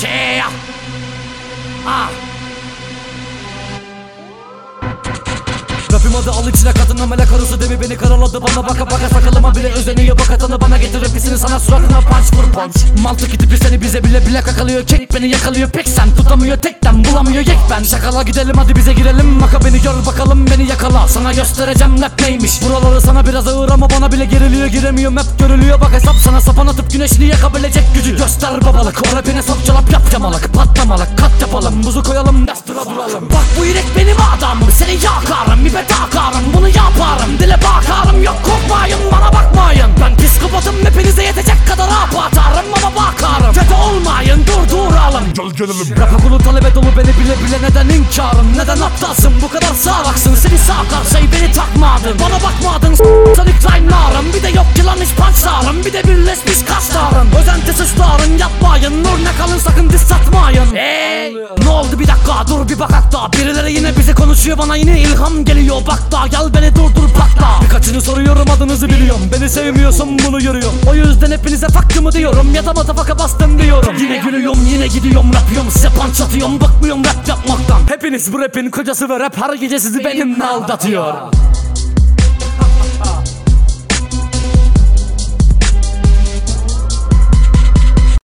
这样。啊。Adı al içine kadın amele karısı demi beni karaladı. Bana baka baka sakalıma bile özeniyor. Bak atanı bana getir hepsini sana suratına punch vur punch. Mantık tipi seni bize bile bile kakalıyor Kek beni yakalıyor. Pek sen tutamıyor tekten bulamıyor. Yek ben. Şakala gidelim hadi bize girelim. Maka beni gör bakalım beni yakala. Sana göstereceğim rap neymiş. Buraları sana biraz ağır ama bana bile geriliyor. Giremiyorum hep görülüyor. Bak hesap sana sapan atıp güneşini yakabilecek gücü Göster babalık. O rapine sok çalap yap yamalık Patlamalık kat yapalım. Buzu koyalım destura duralım. Bak bu yürek benim adamım. Seni yakarım Gel gelelim Rap okulu talebe dolu beni bile bile neden inkarım? Neden aptalsın? Bu kadar salaksın. Seni sakar şey beni takmadın. Bana bakmadın s**tan iklime'larım Bir de yok ki lan hiç punchlarım Bir de birleşmiş kaslarım. Özenti suçların yapmayın. Nur ne kalın sakın diss satmayın. Hey! Ne oldu? Bir dakika dur bir bak hatta. Birileri yine bizi konuşuyor. Bana yine ilham geliyor. Bak da gel beni Beni sevmiyorsun bunu görüyorum. O yüzden hepinize fuck mı diyorum. Ya da matafaka bastım diyorum. Yine gülüyorum yine gidiyorum rapıyorum Size punch atıyorum bakmıyorum rap yapmaktan. Hepiniz bu rapin kocası ve rap her gece sizi benimle aldatıyor